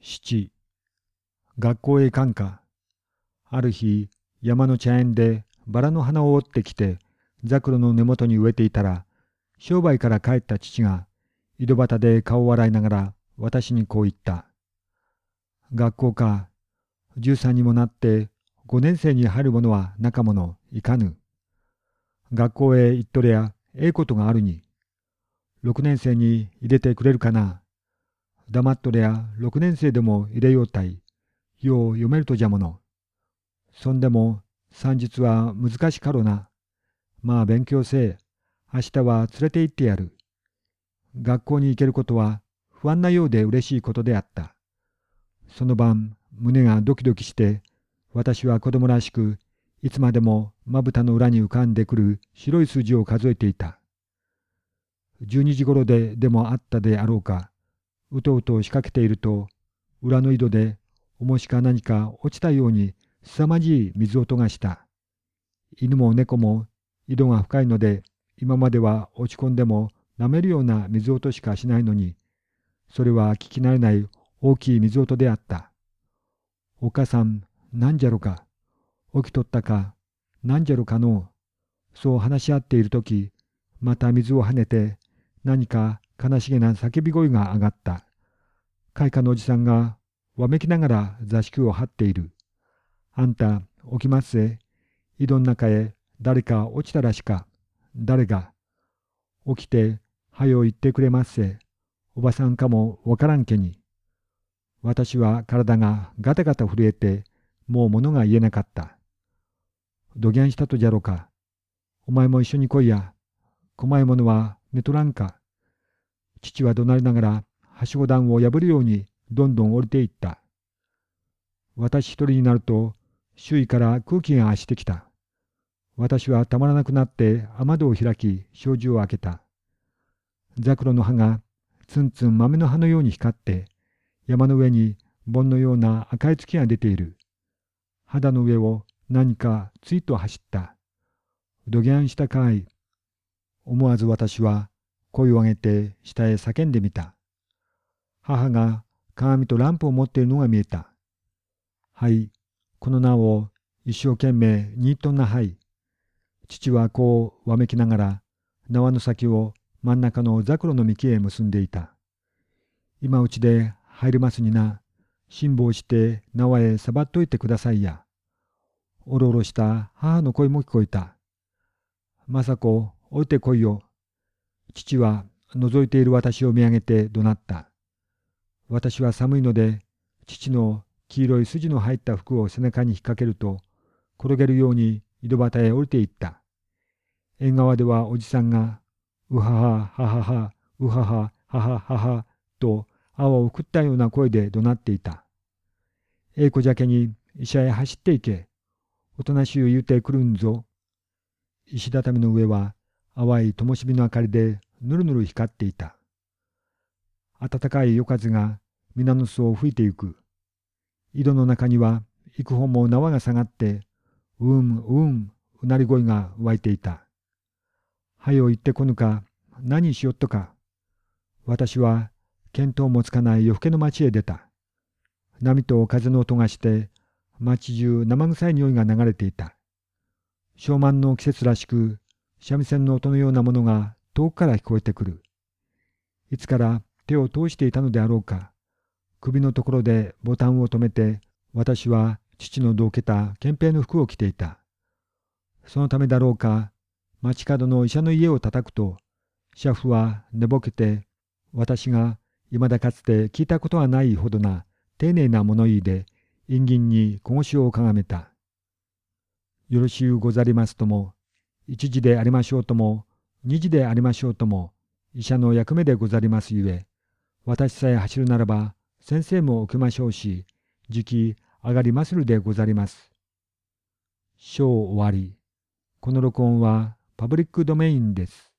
七、学校へ行かんか。ある日、山の茶園でバラの花を折ってきて、ザクロの根元に植えていたら、商売から帰った父が、井戸端で顔を洗いながら私にこう言った。学校か、十三にもなって五年生に入る者は仲間いかぬ。学校へ行っとりゃええことがあるに。六年生に入れてくれるかな。黙っとりゃ六年生でも入れようたい。よう読めるとじゃもの。そんでも三日は難しかろな。まあ勉強せえ。明日は連れて行ってやる。学校に行けることは不安なようで嬉しいことであった。その晩、胸がドキドキして、私は子供らしく、いつまでもまぶたの裏に浮かんでくる白い筋を数えていた。十二時ごろででもあったであろうか、うとうと仕掛けていると、裏の井戸で重しか何か落ちたように凄まじい水音がした。犬も猫も井戸が深いので、今までは落ち込んでも舐めるような水音しかしないのに、それは聞き慣れない大きい水音であった。お母さん、なんじゃろか。起きとったか。なんじゃろかのそう話し合っているとき、また水を跳ねて、何か悲しげな叫び声が上がった。開花のおじさんがわめきながら座敷を張っている。あんた、起きますぜ。井戸の中へ誰か落ちたらしか。誰が。起きて、はよ言ってくれますせ。おばさんかもわからんけに。私は体がガタガタ震えて、もう物が言えなかった。どぎゃんしたとじゃろか。お前も一緒に来いや。細いものは寝とらんか。父は怒鳴りながら、はしご段を破るようにどんどん降りていった。私一人になると、周囲から空気が発してきた。私はたまらなくなって雨戸を開き、障子を開けた。ザクロの葉がツンツン豆の葉のように光って、山の上に盆のような赤い月が出ている。肌の上を何かついと走った。どぎゃんしたかい。思わず私は声を上げて下へ叫んでみた。母が鏡とランプを持っているのが見えた。はい、この名を一生懸命にっとんなはい。父はこうわめきながら縄の先を真ん中のザクロの幹へ結んでいた。今うちで入りますにな。辛抱して縄へさばっといてくださいや。おろおろした母の声も聞こえた。雅子、置いてこいよ。父は覗いている私を見上げて怒鳴った。私は寒いので、父の黄色い筋の入った服を背中に引っ掛けると、転げるように井戸端へ降りていった。縁側ではおじさんが、うははははは、うはははははは、と泡を送ったような声で怒鳴っていた。英子じゃけに医者へ走っていけ。おとなしゅう言うてくるんぞ。石畳の上は淡い灯火の明かりでぬるぬる光っていた。暖かい夜風が皆の巣を吹いてゆく。井戸の中には幾本も縄が下がって、うんうんうなり声が湧いていた。はよ行ってこぬか、何しよっとか。私は見当もつかない夜更けの町へ出た。波と風の音がして、町中生臭い匂いが流れていた。昭満の季節らしく、三味線の音のようなものが遠くから聞こえてくる。いつから手を通していたのであろうか。首のところでボタンを止めて、私は父のどけた憲兵の服を着ていた。そのためだろうか、街角の医者の家を叩くと、車夫は寝ぼけて、私が未だかつて聞いたことはないほどな丁寧な物言いで、陰銀に小腰をかがめた。よろしゅうござりますとも、一時でありましょうとも、二時でありましょうとも、医者の役目でござりますゆえ、私さえ走るならば、先生も受けましょうし、時期上がりまするでござります。章終わり。この録音はパブリックドメインです。